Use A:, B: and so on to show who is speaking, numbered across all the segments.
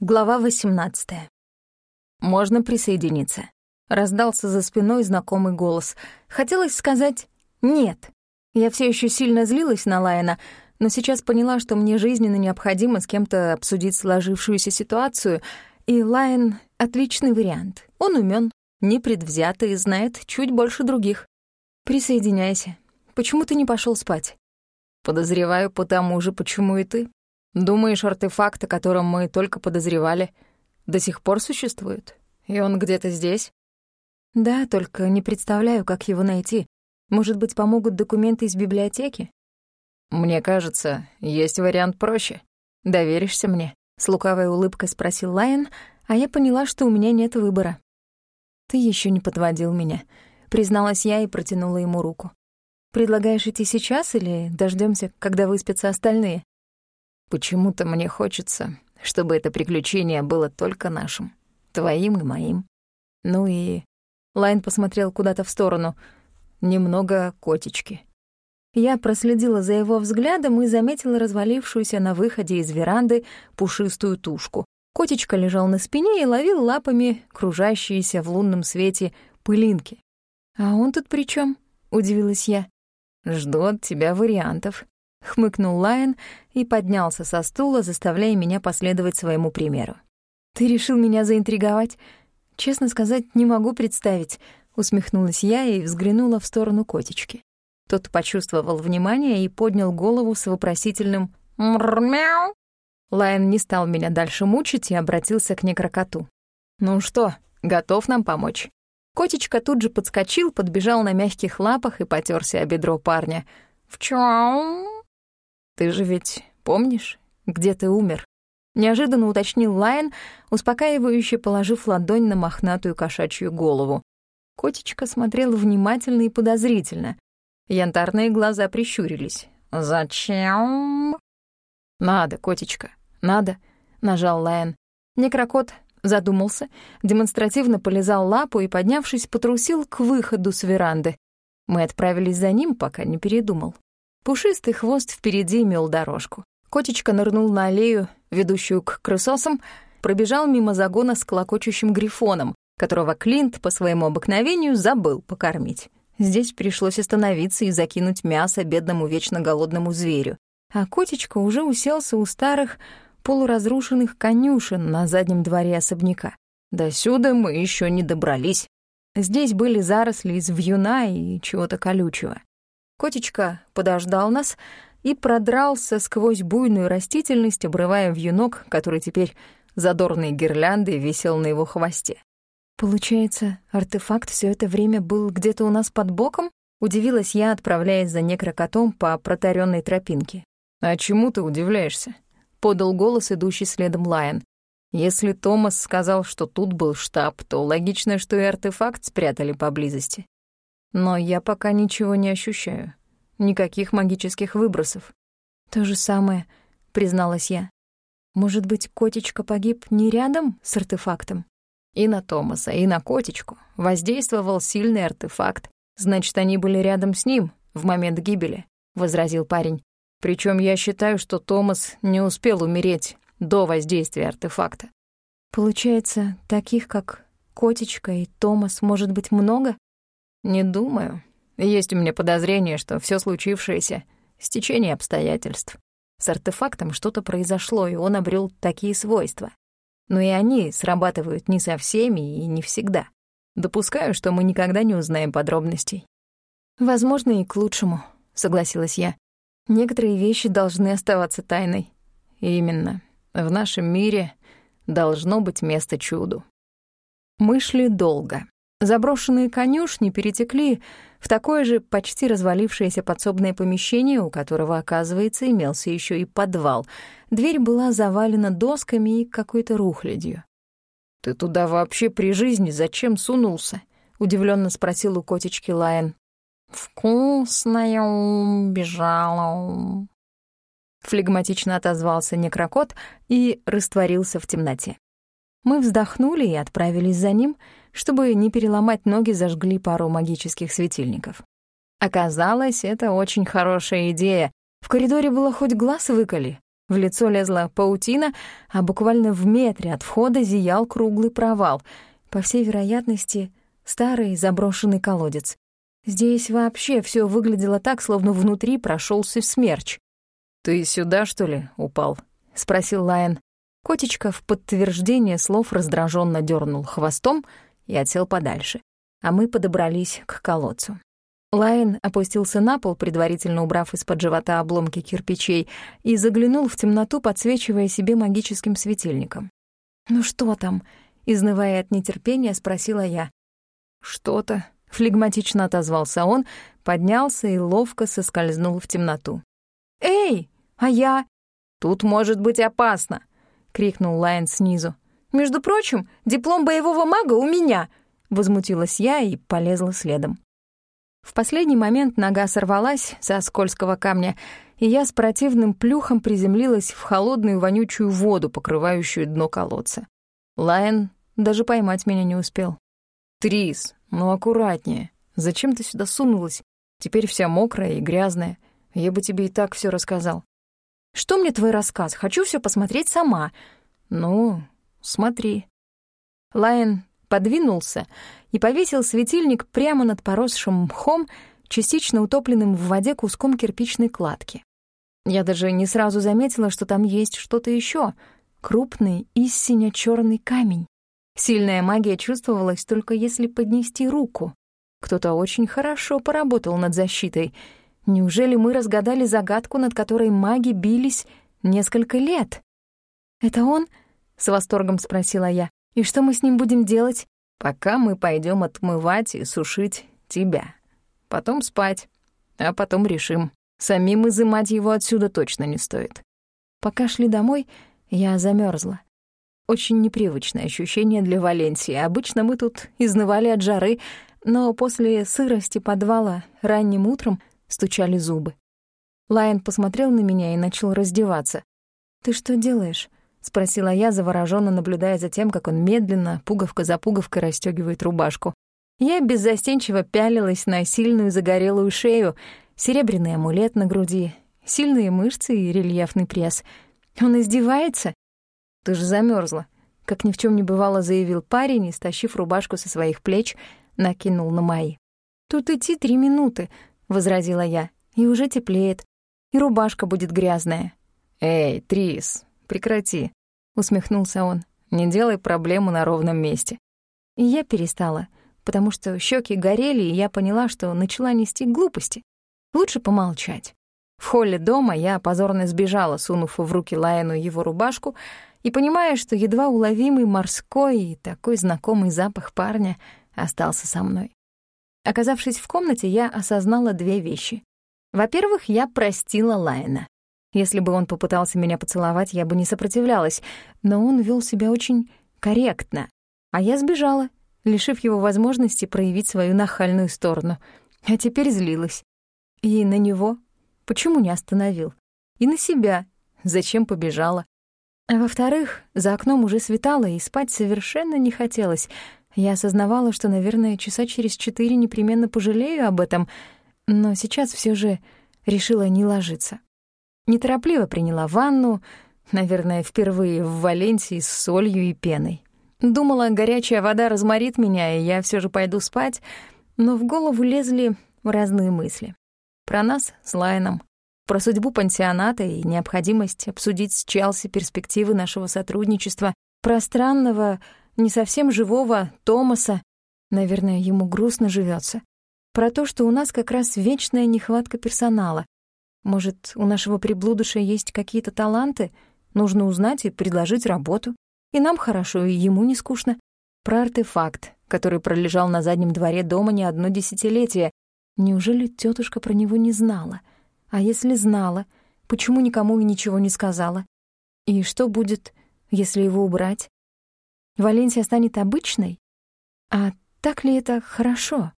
A: Глава 18. «Можно присоединиться?» Раздался за спиной знакомый голос. Хотелось сказать «нет». Я все еще сильно злилась на Лайена, но сейчас поняла, что мне жизненно необходимо с кем-то обсудить сложившуюся ситуацию, и Лайен — отличный вариант. Он умен, непредвзятый и знает чуть больше других. «Присоединяйся. Почему ты не пошел спать?» «Подозреваю, потому же, почему и ты», Думаешь, артефакт, о котором мы только подозревали, до сих пор существует? И он где-то здесь? Да, только не представляю, как его найти. Может быть, помогут документы из библиотеки? Мне кажется, есть вариант проще. Доверишься мне? С лукавой улыбкой спросил Лайон, а я поняла, что у меня нет выбора. Ты еще не подводил меня, призналась я и протянула ему руку. Предлагаешь идти сейчас или дождемся, когда выспятся остальные? Почему-то мне хочется, чтобы это приключение было только нашим, твоим и моим. Ну и... Лайн посмотрел куда-то в сторону. Немного котички. Я проследила за его взглядом и заметила развалившуюся на выходе из веранды пушистую тушку. Котичка лежал на спине и ловил лапами кружащиеся в лунном свете пылинки. «А он тут при чем? удивилась я. «Жду от тебя вариантов», — хмыкнул Лайон и поднялся со стула, заставляя меня последовать своему примеру. «Ты решил меня заинтриговать? Честно сказать, не могу представить», — усмехнулась я и взглянула в сторону котички. Тот почувствовал внимание и поднял голову с вопросительным «Мрррмяу». Лайон не стал меня дальше мучить и обратился к некрокоту. «Ну что, готов нам помочь?» Котичка тут же подскочил, подбежал на мягких лапах и потерся о бедро парня. «В чём?» «Ты же ведь помнишь, где ты умер?» Неожиданно уточнил Лайн, успокаивающе положив ладонь на мохнатую кошачью голову. Котечка смотрела внимательно и подозрительно. Янтарные глаза прищурились. «Зачем?» «Надо, котечка, надо», — нажал Лайн. Некрокот задумался, демонстративно полизал лапу и, поднявшись, потрусил к выходу с веранды. Мы отправились за ним, пока не передумал. Пушистый хвост впереди мел дорожку. Котечка нырнул на аллею, ведущую к крысосам, пробежал мимо загона с клокочущим грифоном, которого Клинт по своему обыкновению забыл покормить. Здесь пришлось остановиться и закинуть мясо бедному вечно голодному зверю. А котечка уже уселся у старых, полуразрушенных конюшен на заднем дворе особняка. До сюда мы еще не добрались. Здесь были заросли из вьюна и чего-то колючего. Котечка подождал нас и продрался сквозь буйную растительность, обрывая вьюнок, который теперь задорной гирляндой висел на его хвосте. «Получается, артефакт все это время был где-то у нас под боком?» — удивилась я, отправляясь за некрокотом по протаренной тропинке. «А чему ты удивляешься?» — подал голос, идущий следом Лайон. «Если Томас сказал, что тут был штаб, то логично, что и артефакт спрятали поблизости. Но я пока ничего не ощущаю. Никаких магических выбросов. То же самое, призналась я. Может быть, котечка погиб не рядом с артефактом? И на Томаса, и на котечку воздействовал сильный артефакт. Значит, они были рядом с ним в момент гибели, возразил парень. Причем я считаю, что Томас не успел умереть до воздействия артефакта. Получается, таких как котечка и Томас может быть много? Не думаю. Есть у меня подозрение, что все случившееся — стечение обстоятельств. С артефактом что-то произошло, и он обрел такие свойства. Но и они срабатывают не со всеми и не всегда. Допускаю, что мы никогда не узнаем подробностей. «Возможно, и к лучшему», — согласилась я. «Некоторые вещи должны оставаться тайной». «Именно. В нашем мире должно быть место чуду». Мы шли долго. Заброшенные конюшни перетекли в такое же почти развалившееся подсобное помещение, у которого, оказывается, имелся еще и подвал. Дверь была завалена досками и какой-то рухлядью. «Ты туда вообще при жизни зачем сунулся?» — удивленно спросил у котечки Лайон. «Вкусная бежала». Флегматично отозвался некрокот и растворился в темноте. Мы вздохнули и отправились за ним — чтобы не переломать ноги, зажгли пару магических светильников. Оказалось, это очень хорошая идея. В коридоре было хоть глаз выколи. В лицо лезла паутина, а буквально в метре от входа зиял круглый провал. По всей вероятности, старый заброшенный колодец. Здесь вообще все выглядело так, словно внутри прошелся смерч.
B: «Ты сюда, что ли, упал?»
A: — спросил Лайон. Котечка в подтверждение слов раздраженно дернул хвостом и отсел подальше, а мы подобрались к колодцу. Лайн опустился на пол, предварительно убрав из-под живота обломки кирпичей, и заглянул в темноту, подсвечивая себе магическим светильником. «Ну что там?» — изнывая от нетерпения, спросила я.
B: «Что-то», —
A: флегматично отозвался он, поднялся и ловко соскользнул в темноту. «Эй, а я?»
B: «Тут может быть опасно», — крикнул Лайн снизу.
A: «Между прочим, диплом боевого мага у меня», — возмутилась я и полезла следом. В последний момент нога сорвалась со скользкого камня, и я с противным плюхом приземлилась в холодную вонючую воду, покрывающую дно колодца. Лайон даже поймать меня не успел.
B: «Трис, ну аккуратнее. Зачем ты сюда сунулась? Теперь вся мокрая и грязная. Я бы тебе и так все рассказал».
A: «Что мне твой рассказ? Хочу все посмотреть сама».
B: «Ну, смотри».
A: Лайон подвинулся и повесил светильник прямо над поросшим мхом, частично утопленным в воде куском кирпичной кладки. Я даже не сразу заметила, что там есть что-то еще — крупный и сине черный камень. Сильная магия чувствовалась только если поднести руку. Кто-то очень хорошо поработал над защитой. Неужели мы разгадали загадку, над которой маги бились несколько лет? «Это он?» — с восторгом спросила я. И что мы с ним будем делать?
B: Пока мы пойдем отмывать и сушить тебя. Потом спать. А потом решим. Самим изымать его отсюда точно не стоит.
A: Пока шли домой, я замерзла. Очень непривычное ощущение для Валенсии. Обычно мы тут изнывали от жары, но после сырости подвала ранним утром стучали зубы. Лайон посмотрел на меня и начал раздеваться. «Ты что делаешь?» — спросила я, заворожённо наблюдая за тем, как он медленно, пуговка за пуговкой, расстёгивает рубашку. Я беззастенчиво пялилась на сильную загорелую шею, серебряный амулет на груди, сильные мышцы и рельефный пресс. Он издевается? «Ты же замёрзла», — как ни в чём не бывало заявил парень и, стащив рубашку со своих плеч, накинул на мои. «Тут идти три минуты», — возразила я, — «и уже теплеет, и рубашка будет грязная».
B: «Эй, Трис, прекрати», — усмехнулся он. «Не делай проблему на ровном месте».
A: И я перестала, потому что щеки горели, и я поняла, что начала нести глупости. Лучше помолчать. В холле дома я позорно сбежала, сунув в руки Лайну его рубашку, и понимая, что едва уловимый морской и такой знакомый запах парня остался со мной. Оказавшись в комнате, я осознала две вещи. Во-первых, я простила Лайна. Если бы он попытался меня поцеловать, я бы не сопротивлялась, но он вел себя очень корректно. А я сбежала, лишив его возможности проявить свою нахальную сторону. А теперь злилась. И на него. Почему не остановил? И на себя. Зачем побежала? А во-вторых, за окном уже светало, и спать совершенно не хотелось. Я осознавала, что, наверное, часа через четыре непременно пожалею об этом, но сейчас все же решила не ложиться. Неторопливо приняла ванну, наверное, впервые в Валенсии с солью и пеной. Думала, горячая вода разморит меня, и я все же пойду спать, но в голову лезли разные мысли. Про нас с Лайном, про судьбу пансионата и необходимость обсудить с Челси перспективы нашего сотрудничества, про странного, не совсем живого Томаса, наверное, ему грустно живется, про то, что у нас как раз вечная нехватка персонала, может, у нашего приблудыша есть какие-то таланты? Нужно узнать и предложить работу. И нам хорошо, и ему не скучно. Про артефакт, который пролежал на заднем дворе дома не одно десятилетие. Неужели тетушка про него не знала? А если знала, почему никому и ничего не сказала? И что будет, если его убрать? Валенсия станет обычной? А так ли это хорошо?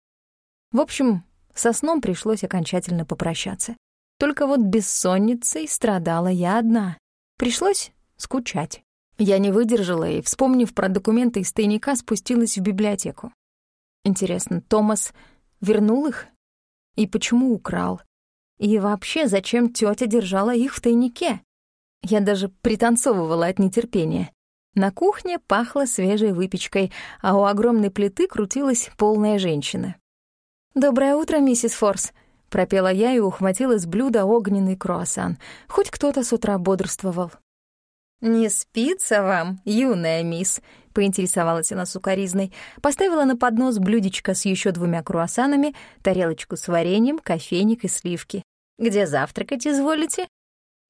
A: В общем, со сном пришлось окончательно попрощаться. Только вот бессонницей страдала я одна. Пришлось скучать. Я не выдержала и, вспомнив про документы из тайника, спустилась в библиотеку. Интересно, Томас вернул их? И почему украл? И вообще, зачем тётя держала их в тайнике? Я даже пританцовывала от нетерпения. На кухне пахло свежей выпечкой, а у огромной плиты крутилась полная женщина. «Доброе утро, миссис Форс», — пропела я и ухватила с блюда огненный круассан. Хоть кто-то с утра бодрствовал. «Не спится вам, юная мисс?» — поинтересовалась она сукоризной. Поставила на поднос блюдечко с еще двумя круассанами, тарелочку с вареньем, кофейник и сливки. «Где завтракать изволите?»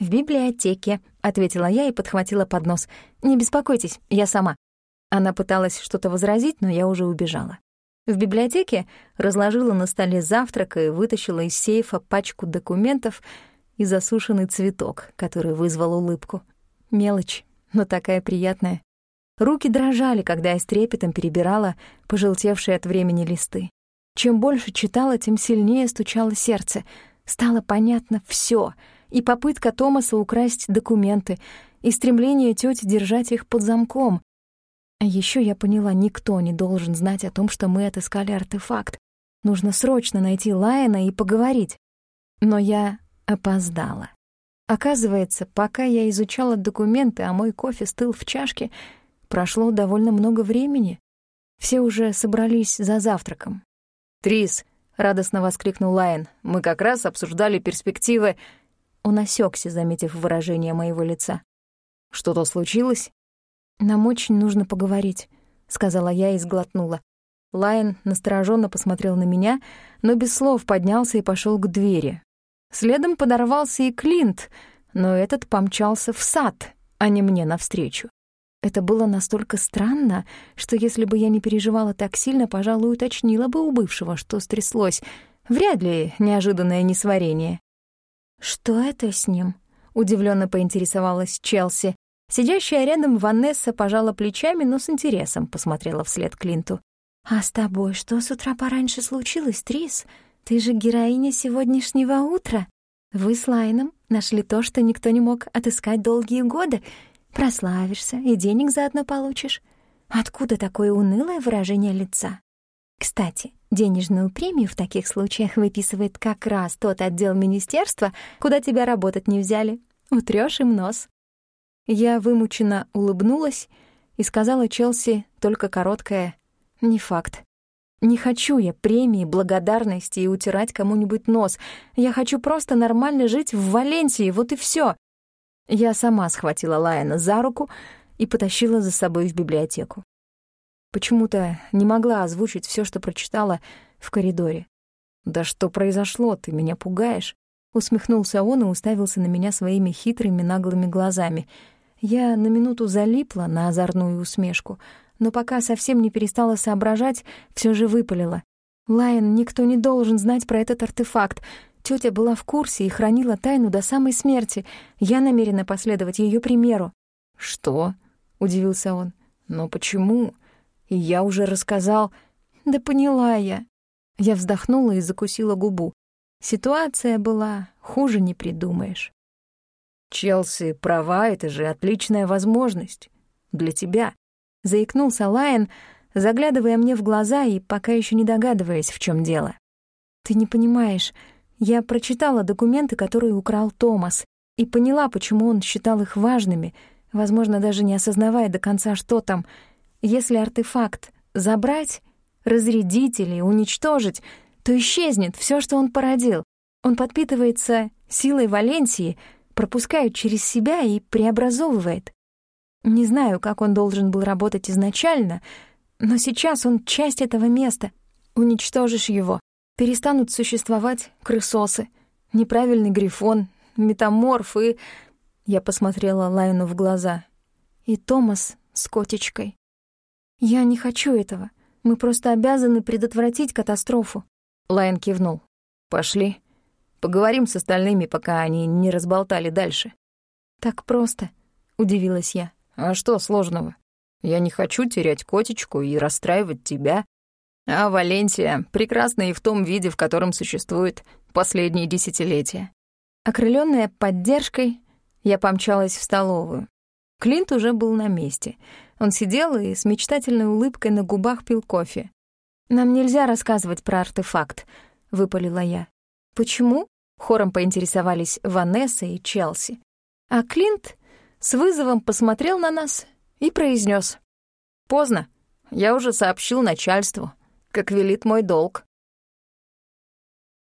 A: «В библиотеке», — ответила я и подхватила поднос. «Не беспокойтесь, я сама». Она пыталась что-то возразить, но я уже убежала. В библиотеке разложила на столе завтрак и вытащила из сейфа пачку документов и засушенный цветок, который вызвал улыбку. Мелочь, но такая приятная. Руки дрожали, когда я с трепетом перебирала пожелтевшие от времени листы. Чем больше читала, тем сильнее стучало сердце. Стало понятно все: и попытка Томаса украсть документы, и стремление тети держать их под замком. А еще я поняла, никто не должен знать о том, что мы отыскали артефакт. Нужно срочно найти Лайена и поговорить. Но я опоздала. Оказывается, пока я изучала документы, а мой кофе стыл в чашке, прошло довольно много времени. Все уже собрались за завтраком.
B: «Трис!» — радостно воскликнул Лайен. «Мы как раз обсуждали перспективы...»
A: Он осекся, заметив выражение моего лица.
B: «Что-то случилось?»
A: «Нам очень нужно поговорить», — сказала я и сглотнула. Лайен настороженно посмотрел на меня, но без слов поднялся и пошел к двери, Следом подорвался и Клинт, но этот помчался в сад, а не мне навстречу. Это было настолько странно, что если бы я не переживала так сильно, пожалуй, уточнила бы у бывшего, что стряслось. Вряд ли неожиданное несварение. «Что это с ним?» — удивленно поинтересовалась Челси. Сидящая рядом Ванесса пожала плечами, но с интересом посмотрела вслед Клинту. «А с тобой что с утра пораньше случилось, Трис?» Ты же героиня сегодняшнего утра. Вы с Лайном нашли то, что никто не мог отыскать долгие годы. Прославишься и денег заодно получишь. Откуда такое унылое выражение лица? Кстати, денежную премию в таких случаях выписывает как раз тот отдел министерства, куда тебя работать не взяли. Утрёшь им нос. Я вымученно улыбнулась и сказала Челси только короткое «не факт». Не хочу я премии, благодарности и утирать кому-нибудь нос. Я хочу просто нормально жить в Валенсии, вот и все. Я сама схватила Лайена за руку и потащила за собой в библиотеку. Почему-то не могла озвучить все, что прочитала в коридоре. «Да что произошло? Ты меня пугаешь!» Усмехнулся он и уставился на меня своими хитрыми наглыми глазами. Я на минуту залипла на озорную усмешку — но пока совсем не перестала соображать, все же выпалила. «Лайон, никто не должен знать про этот артефакт. Тетя была в курсе и хранила тайну до самой смерти. Я намерена последовать ее примеру».
B: «Что?» — удивился он. «Но почему? И я уже рассказал...»
A: «Да поняла я». Я вздохнула и закусила губу. Ситуация была хуже не придумаешь.
B: «Челси права, это же отличная возможность. Для тебя заикнулся Лайон, заглядывая мне в глаза и пока еще не догадываясь, в чем дело.
A: «Ты не понимаешь. Я прочитала документы, которые украл Томас, и поняла, почему он считал их важными, возможно, даже не осознавая до конца, что там. Если артефакт забрать, разрядить или уничтожить, то исчезнет все, что он породил. Он подпитывается силой Валенсии, пропускает через себя и преобразовывает. Не знаю, как он должен был работать изначально, но сейчас он часть этого места. Уничтожишь его, перестанут существовать крысосы, неправильный грифон, метаморф и... Я посмотрела Лайну в глаза. И Томас с котечкой. Я не хочу этого. Мы просто обязаны предотвратить катастрофу.
B: Лайн кивнул. Пошли. Поговорим с остальными, пока они не разболтали дальше.
A: Так просто, удивилась я.
B: А что сложного? Я не хочу терять котечку и расстраивать тебя. А Валенсия прекрасна и в том виде, в котором существует последние десятилетия.
A: Окрылённая поддержкой, я помчалась в столовую. Клинт уже был на месте. Он сидел и с мечтательной улыбкой на губах пил кофе. «Нам нельзя рассказывать про артефакт», — выпалила я. «Почему?» — хором поинтересовались Ванесса и Челси. А Клинт с вызовом посмотрел на нас и произнес: «Поздно. Я уже сообщил начальству, как велит мой долг».